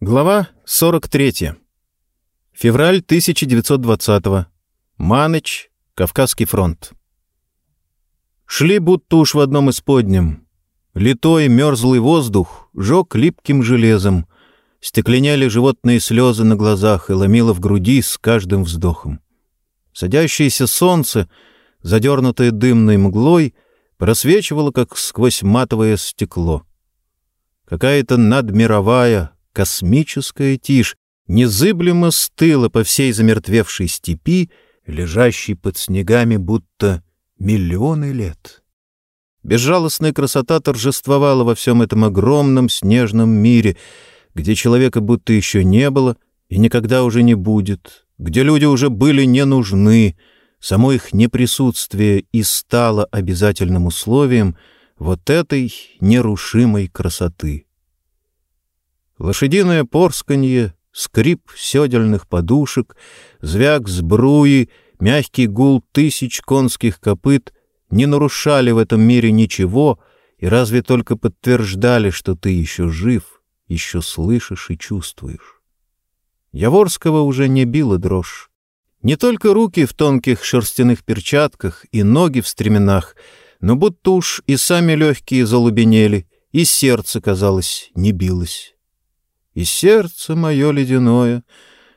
Глава 43. Февраль 1920-го. Маныч, Кавказский фронт. Шли будто уж в одном из подням. Литой мерзлый воздух жег липким железом. Стекленяли животные слезы на глазах и ломило в груди с каждым вздохом. Садящееся солнце, задернутое дымной мглой, просвечивало, как сквозь матовое стекло. Какая-то надмировая, космическая тишь незыблемо стыла по всей замертвевшей степи, лежащей под снегами будто миллионы лет. Безжалостная красота торжествовала во всем этом огромном снежном мире, где человека будто еще не было и никогда уже не будет, где люди уже были не нужны, само их неприсутствие и стало обязательным условием вот этой нерушимой красоты. Лошадиное порсканье, скрип седельных подушек, звяк сбруи, мягкий гул тысяч конских копыт не нарушали в этом мире ничего и разве только подтверждали, что ты еще жив, еще слышишь и чувствуешь. Яворского уже не била дрожь. Не только руки в тонких шерстяных перчатках и ноги в стременах, но будто уж и сами легкие залубенели, и сердце, казалось, не билось и сердце мое ледяное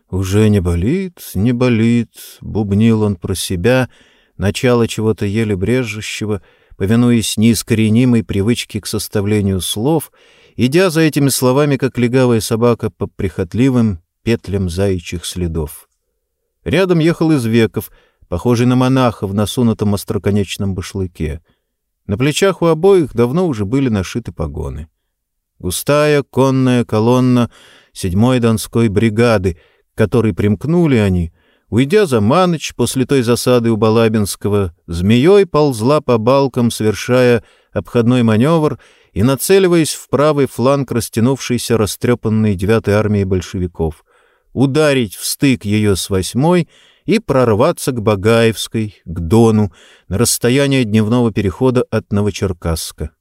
уже не болит, не болит, — бубнил он про себя, начало чего-то еле брежущего, повинуясь неискоренимой привычке к составлению слов, идя за этими словами, как легавая собака по прихотливым петлям заячьих следов. Рядом ехал из веков, похожий на монаха в насунутом остроконечном башлыке. На плечах у обоих давно уже были нашиты погоны. — Густая конная колонна седьмой Донской бригады, к которой примкнули они, уйдя за Маныч после той засады у Балабинского, змеей ползла по балкам, совершая обходной маневр и нацеливаясь в правый фланг растянувшейся растрепанной девятой армии большевиков, ударить в стык ее с восьмой и прорваться к Багаевской, к Дону, на расстояние дневного перехода от Новочеркасска.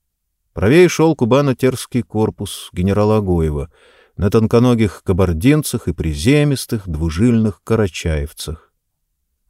Правее шел кубано-терский корпус генерала Агоева на тонконогих кабардинцах и приземистых двужильных карачаевцах.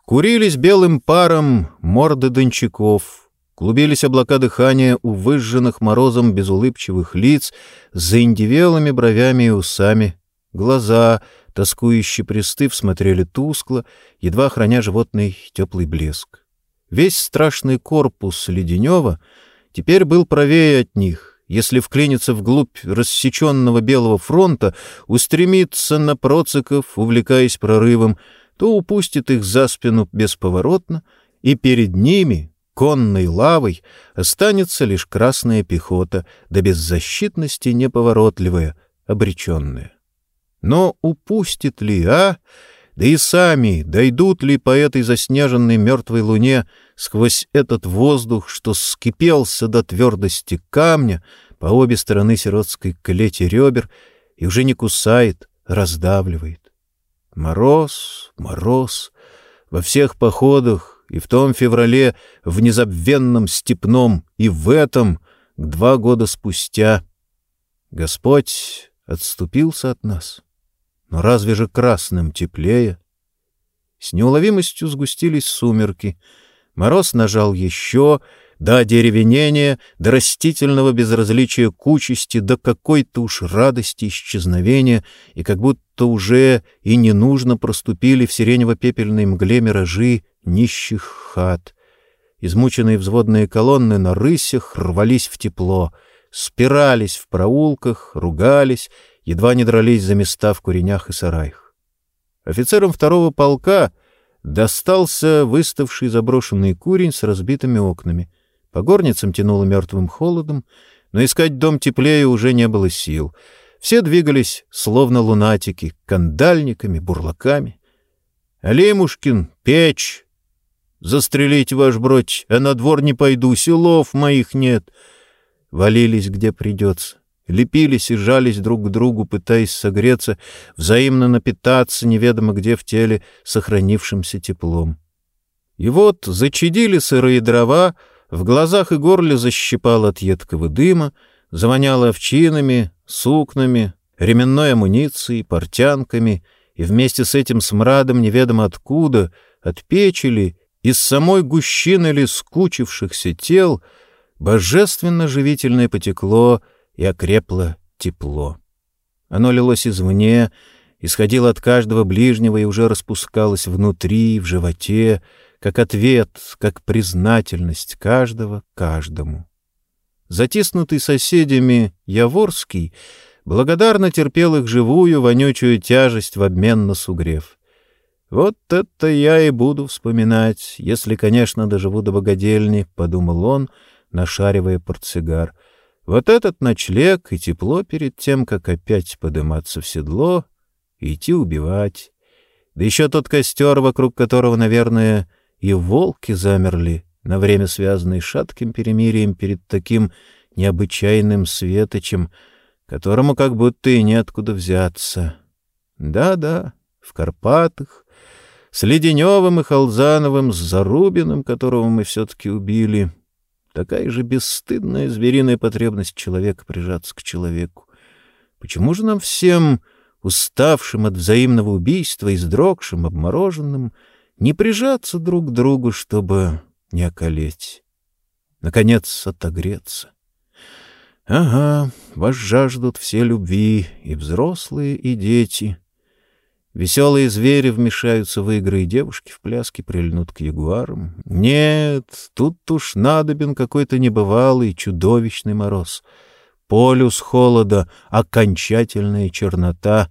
Курились белым паром морды дончаков, клубились облака дыхания у выжженных морозом безулыбчивых лиц с заиндивелыми бровями и усами, глаза, тоскующие пристыв, смотрели тускло, едва храня животный теплый блеск. Весь страшный корпус Леденева — теперь был правее от них, если вклиниться вглубь рассеченного Белого фронта, устремиться на Проциков, увлекаясь прорывом, то упустит их за спину бесповоротно, и перед ними, конной лавой, останется лишь красная пехота, да беззащитности неповоротливая, обреченная. Но упустит ли, а? Да и сами дойдут ли по этой заснеженной мертвой луне сквозь этот воздух, что скипелся до твердости камня по обе стороны сиротской клети ребер и уже не кусает, раздавливает. Мороз, мороз, во всех походах, и в том феврале, в незабвенном степном, и в этом, два года спустя. Господь отступился от нас. Но разве же красным теплее? С неуловимостью сгустились сумерки. Мороз нажал еще, до деревенения, до растительного безразличия к участи, до какой-то уж радости исчезновения, и как будто уже и не нужно проступили в сиренево-пепельной мгле миражи нищих хат. Измученные взводные колонны на рысях рвались в тепло, спирались в проулках, ругались едва не дрались за места в куренях и сараях. Офицерам второго полка достался выставший заброшенный курень с разбитыми окнами. По горницам тянуло мертвым холодом, но искать дом теплее уже не было сил. Все двигались, словно лунатики, кандальниками, бурлаками. — Алимушкин, печь! Застрелите, ваш бродь, а на двор не пойду, селов моих нет. Валились, где придется лепились и жались друг к другу, пытаясь согреться, взаимно напитаться неведомо где в теле сохранившимся теплом. И вот зачадили сырые дрова, в глазах и горле защипало от едкого дыма, завоняло овчинами, сукнами, ременной амуницией, портянками, и вместе с этим смрадом неведомо откуда, от печи из самой гущины ли скучившихся тел, божественно живительное потекло и окрепло тепло. Оно лилось извне, исходило от каждого ближнего и уже распускалось внутри, в животе, как ответ, как признательность каждого каждому. Затиснутый соседями Яворский благодарно терпел их живую вонючую тяжесть в обмен на сугрев. «Вот это я и буду вспоминать, если, конечно, доживу до богадельни», — подумал он, нашаривая портсигар. «Вот этот ночлег и тепло перед тем, как опять подниматься в седло и идти убивать. Да еще тот костер, вокруг которого, наверное, и волки замерли, на время связанные шатким перемирием перед таким необычайным светочем, которому как будто и неоткуда взяться. Да-да, в Карпатах, с Леденевым и Халзановым, с Зарубиным, которого мы все-таки убили. Такая же бесстыдная звериная потребность человека прижаться к человеку. Почему же нам всем, уставшим от взаимного убийства, издрогшим, обмороженным, не прижаться друг к другу, чтобы не околеть? Наконец, отогреться. Ага, вас жаждут все любви, и взрослые, и дети. Веселые звери вмешаются в игры, и девушки в пляске прильнут к ягуарам. Нет, тут уж надобен какой-то небывалый, чудовищный мороз. Полюс холода, окончательная чернота.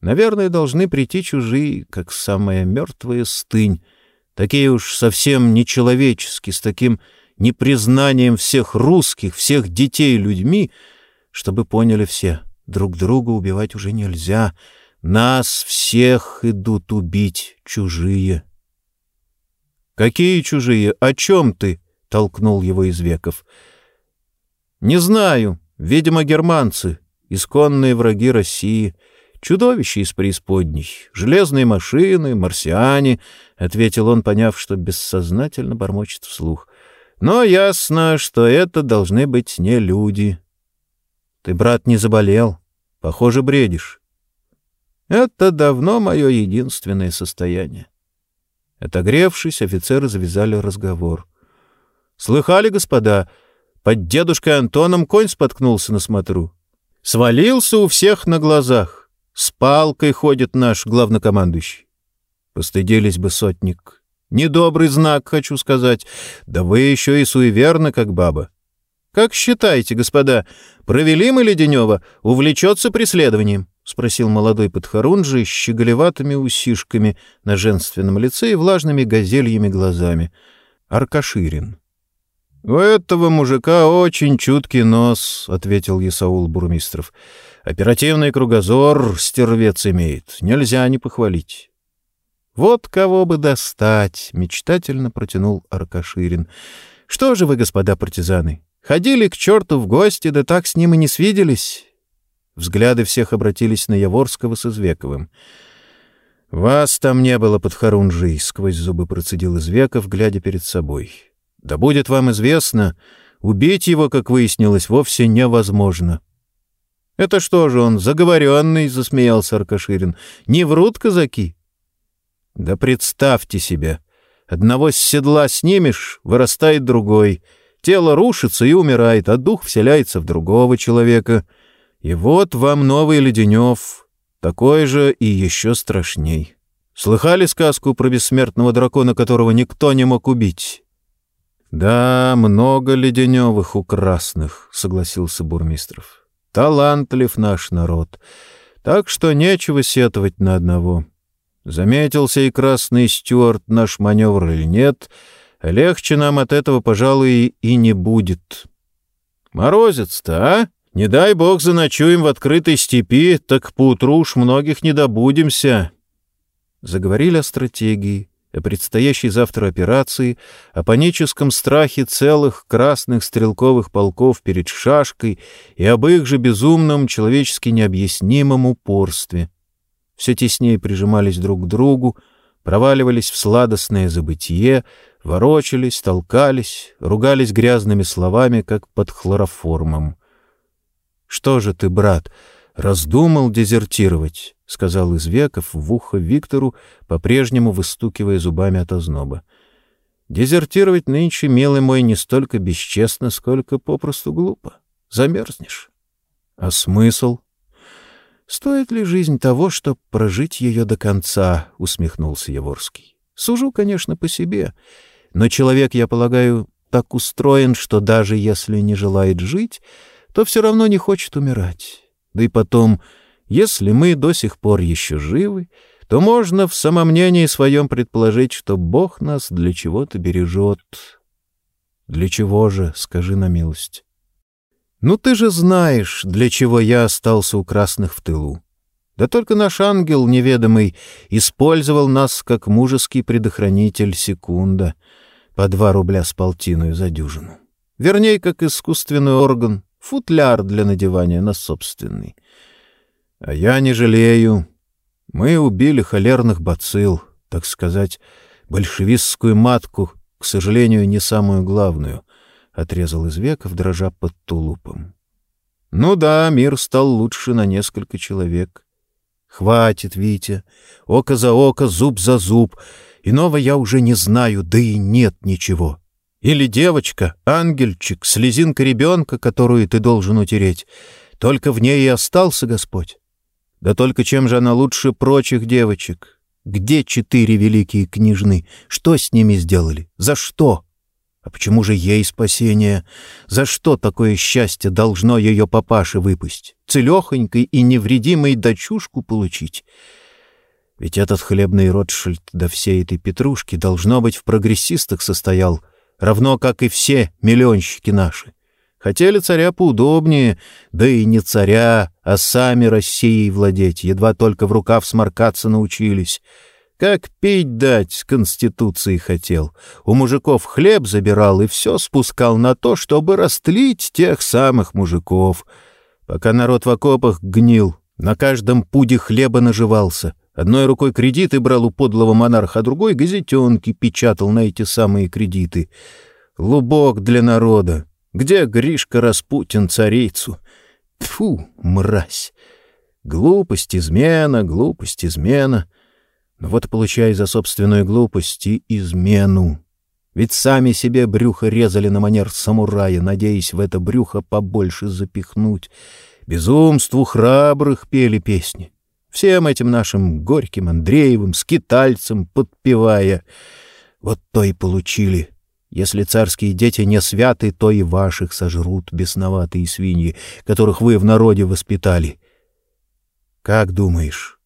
Наверное, должны прийти чужие, как самая мертвая стынь, такие уж совсем нечеловеческие, с таким непризнанием всех русских, всех детей людьми, чтобы поняли все, друг друга убивать уже нельзя, нас всех идут убить чужие. «Какие чужие? О чем ты?» — толкнул его из веков. «Не знаю. Видимо, германцы, исконные враги России». Чудовища из преисподней, железные машины, марсиане, — ответил он, поняв, что бессознательно бормочет вслух. Но ясно, что это должны быть не люди. Ты, брат, не заболел. Похоже, бредишь. Это давно мое единственное состояние. Отогревшись, офицеры завязали разговор. «Слыхали, господа, под дедушкой Антоном конь споткнулся на смотру. Свалился у всех на глазах. С палкой ходит наш главнокомандующий. Постыдились бы сотник. Недобрый знак, хочу сказать. Да вы еще и суеверны, как баба. Как считаете, господа, провели мы Леденева, увлечется преследованием? — спросил молодой подхорунжий с щеголеватыми усишками на женственном лице и влажными газельями глазами. Аркаширин. — У этого мужика очень чуткий нос, — ответил Исаул Бурмистров. — Оперативный кругозор стервец имеет, нельзя не похвалить. «Вот кого бы достать!» — мечтательно протянул Аркаширин. «Что же вы, господа партизаны, ходили к черту в гости, да так с ним и не свиделись?» Взгляды всех обратились на Яворского с Извековым. «Вас там не было под Харунжей», — сквозь зубы процедил Извеков, глядя перед собой. «Да будет вам известно, убить его, как выяснилось, вовсе невозможно». «Это что же он, заговоренный?» — засмеялся Аркаширин. «Не врут казаки?» Да представьте себе, одного с седла снимешь, вырастает другой, тело рушится и умирает, а дух вселяется в другого человека. И вот вам новый Леденев, такой же и еще страшней. Слыхали сказку про бессмертного дракона, которого никто не мог убить? — Да, много Леденевых у красных, — согласился Бурмистров. — Талантлив наш народ, так что нечего сетовать на одного. — Заметился и красный стюарт наш маневр или нет, легче нам от этого, пожалуй, и не будет. Морозец-то, а? Не дай бог заночуем в открытой степи, так поутру уж многих не добудемся. Заговорили о стратегии, о предстоящей завтра операции, о паническом страхе целых красных стрелковых полков перед шашкой и об их же безумном, человечески необъяснимом упорстве — все теснее прижимались друг к другу, проваливались в сладостное забытие, ворочались, толкались, ругались грязными словами, как под хлороформом. — Что же ты, брат, раздумал дезертировать, — сказал Извеков в ухо Виктору, по-прежнему выстукивая зубами от озноба. — Дезертировать нынче, милый мой, не столько бесчестно, сколько попросту глупо. Замерзнешь. — А смысл? — Стоит ли жизнь того, чтобы прожить ее до конца? — усмехнулся Яворский. — Сужу, конечно, по себе, но человек, я полагаю, так устроен, что даже если не желает жить, то все равно не хочет умирать. Да и потом, если мы до сих пор еще живы, то можно в самомнении своем предположить, что Бог нас для чего-то бережет. Для чего же, скажи на милость? Ну ты же знаешь, для чего я остался у красных в тылу. Да только наш ангел неведомый использовал нас как мужеский предохранитель секунда, по два рубля с полтиную за дюжину. Вернее, как искусственный орган, футляр для надевания на собственный. А я не жалею. Мы убили холерных бацилл, так сказать, большевистскую матку, к сожалению, не самую главную, — отрезал из веков, дрожа под тулупом. Ну да, мир стал лучше на несколько человек. Хватит, Витя. Око за око, зуб за зуб. Иного я уже не знаю, да и нет ничего. Или девочка, ангельчик, слезинка ребенка, которую ты должен утереть. Только в ней и остался Господь. Да только чем же она лучше прочих девочек? Где четыре великие княжны? Что с ними сделали? За что? А почему же ей спасение? За что такое счастье должно ее папаше выпасть? Целехонькой и невредимой дочушку получить? Ведь этот хлебный Ротшильд до всей этой петрушки должно быть в прогрессистах состоял — равно как и все миллионщики наши. Хотели царя поудобнее, да и не царя, а сами Россией владеть, едва только в рукав сморкаться научились. Как пить дать Конституции хотел. У мужиков хлеб забирал и все спускал на то, чтобы растлить тех самых мужиков. Пока народ в окопах гнил, на каждом пуде хлеба наживался — Одной рукой кредиты брал у подлого монарха, а другой газетенки печатал на эти самые кредиты. Лубок для народа. Где Гришка Распутин царицу? Тфу, мразь! Глупость, измена, глупость, измена. Но вот получай за собственную глупость и измену. Ведь сами себе брюхо резали на манер самурая, надеясь в это брюхо побольше запихнуть. Безумству храбрых пели песни всем этим нашим Горьким, Андреевым, скитальцам подпевая. Вот то и получили. Если царские дети не святы, то и ваших сожрут бесноватые свиньи, которых вы в народе воспитали. — Как думаешь,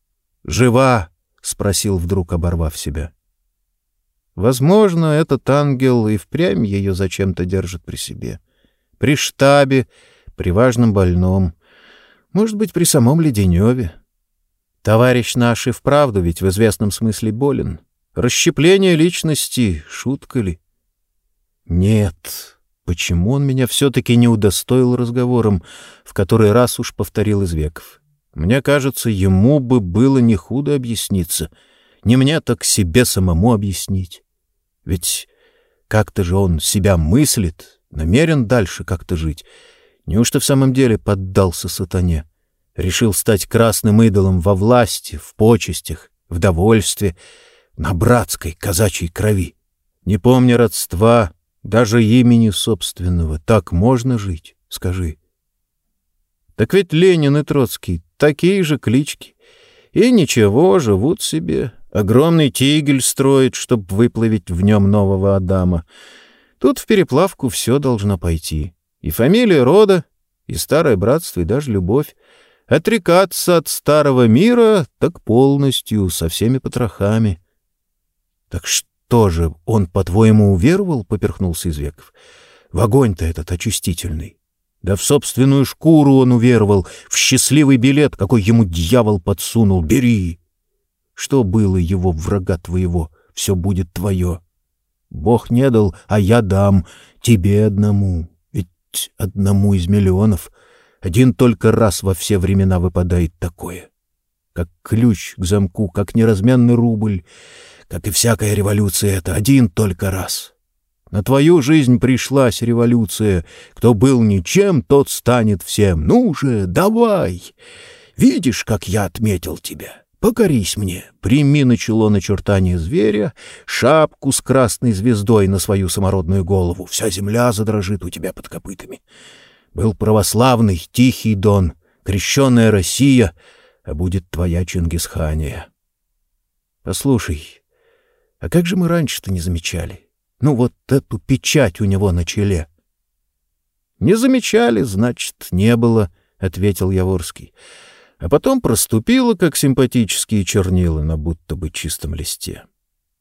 жива? — спросил вдруг, оборвав себя. Возможно, этот ангел и впрямь ее зачем-то держит при себе. При штабе, при важном больном. Может быть, при самом Леденеве. Товарищ наш и вправду ведь в известном смысле болен. Расщепление личности — шутка ли? Нет. Почему он меня все-таки не удостоил разговором, в который раз уж повторил из веков? Мне кажется, ему бы было не худо объясниться. Не мне, так себе самому объяснить. Ведь как-то же он себя мыслит, намерен дальше как-то жить. Неужто в самом деле поддался сатане? Решил стать красным идолом во власти, в почестях, в довольстве, на братской казачьей крови. Не помня родства, даже имени собственного, так можно жить, скажи. Так ведь Ленин и Троцкий — такие же клички. И ничего, живут себе. Огромный тигель строит, чтобы выплавить в нем нового Адама. Тут в переплавку все должно пойти. И фамилия рода, и старое братство, и даже любовь. Отрекаться от старого мира так полностью, со всеми потрохами. — Так что же, он, по-твоему, уверовал? — поперхнулся Извеков. — В огонь-то этот очистительный. Да в собственную шкуру он уверовал, в счастливый билет, какой ему дьявол подсунул. Бери! Что было его врага твоего, все будет твое. Бог не дал, а я дам тебе одному. Ведь одному из миллионов — один только раз во все времена выпадает такое. Как ключ к замку, как неразменный рубль, как и всякая революция, это один только раз. На твою жизнь пришлась революция. Кто был ничем, тот станет всем. Ну же, давай! Видишь, как я отметил тебя? Покорись мне, прими начало начертание зверя, шапку с красной звездой на свою самородную голову. Вся земля задрожит у тебя под копытами. Был православный, тихий Дон, крещенная Россия, а будет твоя Чингисхания. Послушай, а как же мы раньше-то не замечали? Ну, вот эту печать у него на челе. — Не замечали, значит, не было, — ответил Яворский а потом проступило, как симпатические чернила на будто бы чистом листе.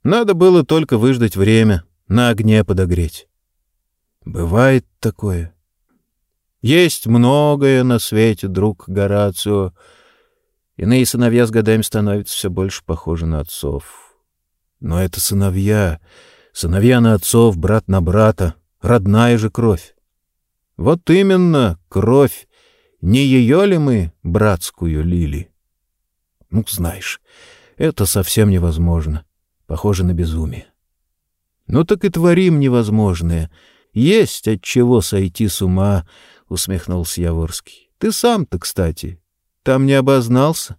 Надо было только выждать время, на огне подогреть. Бывает такое. Есть многое на свете, друг Горацио. Иные сыновья с годами становятся все больше похожи на отцов. Но это сыновья, сыновья на отцов, брат на брата, родная же кровь. Вот именно кровь, не ее ли мы братскую лили? Ну, знаешь, это совсем невозможно. Похоже на безумие. Ну так и творим невозможное. Есть от чего сойти с ума, усмехнулся Яворский. Ты сам-то, кстати, там не обознался?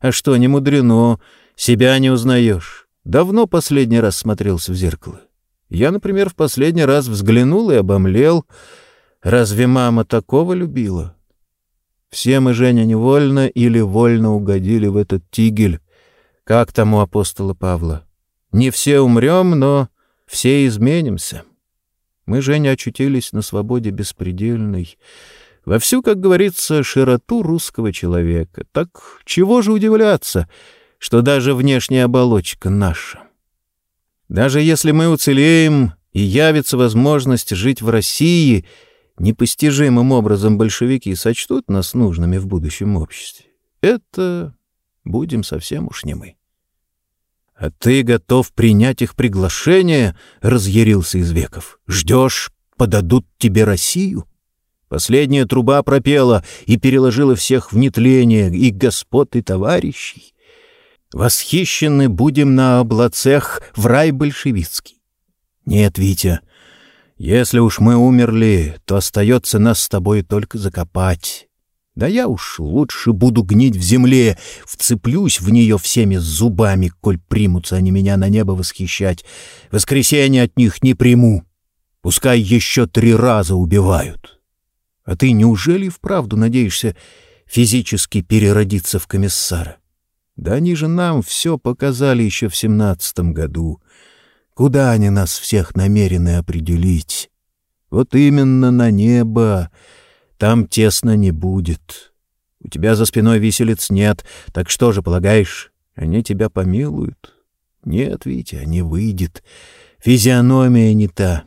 А что, не мудрено, себя не узнаешь. Давно последний раз смотрелся в зеркало. Я, например, в последний раз взглянул и обомлел. Разве мама такого любила? Все мы, Женя, невольно или вольно угодили в этот тигель, как тому апостола Павла. Не все умрем, но все изменимся. Мы, Женя, очутились на свободе беспредельной, во всю, как говорится, широту русского человека. Так чего же удивляться, что даже внешняя оболочка наша? Даже если мы уцелеем и явится возможность жить в России — непостижимым образом большевики сочтут нас нужными в будущем обществе, это будем совсем уж не мы. — А ты готов принять их приглашение? — разъярился Извеков. — Ждешь, подадут тебе Россию? Последняя труба пропела и переложила всех в нетление, и господ, и товарищей. Восхищены будем на облацех в рай большевицкий. Нет, Витя, — если уж мы умерли, то остается нас с тобой только закопать. Да я уж лучше буду гнить в земле, вцеплюсь в нее всеми зубами, коль примутся они меня на небо восхищать. Воскресенье от них не приму. Пускай еще три раза убивают. А ты неужели вправду надеешься физически переродиться в комиссара? Да они же нам все показали еще в семнадцатом году. Куда они нас всех намерены определить? Вот именно на небо. Там тесно не будет. У тебя за спиной виселиц нет, так что же, полагаешь, они тебя помилуют? Нет, Витя, не выйдет. Физиономия не та.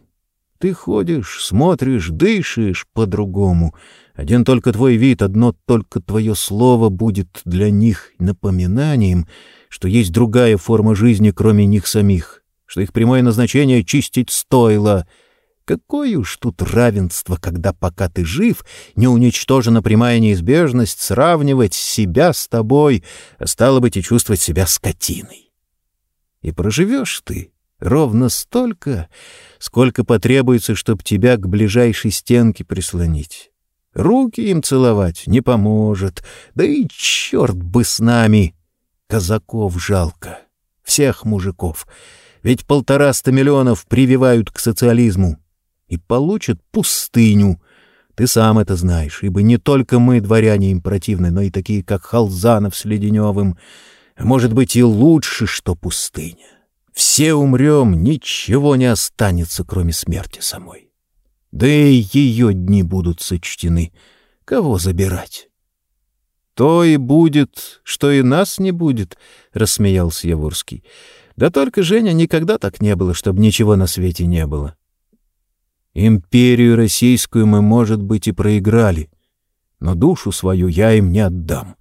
Ты ходишь, смотришь, дышишь по-другому. Один только твой вид, одно только твое слово будет для них напоминанием, что есть другая форма жизни, кроме них самих что их прямое назначение — чистить стоило. Какое уж тут равенство, когда пока ты жив, не уничтожена прямая неизбежность сравнивать себя с тобой, а стало быть и чувствовать себя скотиной. И проживешь ты ровно столько, сколько потребуется, чтобы тебя к ближайшей стенке прислонить. Руки им целовать не поможет, да и черт бы с нами! Казаков жалко, всех мужиков — ведь полтораста миллионов прививают к социализму и получат пустыню. Ты сам это знаешь, ибо не только мы, дворяне, им противны, но и такие, как Халзанов с Леденевым. Может быть, и лучше, что пустыня. Все умрем, ничего не останется, кроме смерти самой. Да и ее дни будут сочтены. Кого забирать? — То и будет, что и нас не будет, — рассмеялся Яворский. Да только, Женя, никогда так не было, чтобы ничего на свете не было. Империю российскую мы, может быть, и проиграли, но душу свою я им не отдам.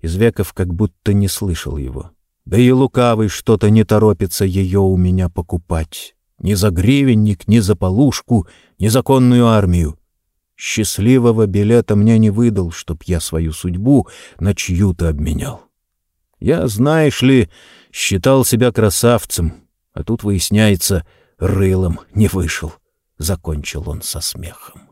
Извеков как будто не слышал его. Да и лукавый что-то не торопится ее у меня покупать. Ни за гривенник, ни за полушку, ни законную армию. Счастливого билета мне не выдал, чтоб я свою судьбу на чью-то обменял. Я, знаешь ли, считал себя красавцем, а тут, выясняется, рылом не вышел. Закончил он со смехом.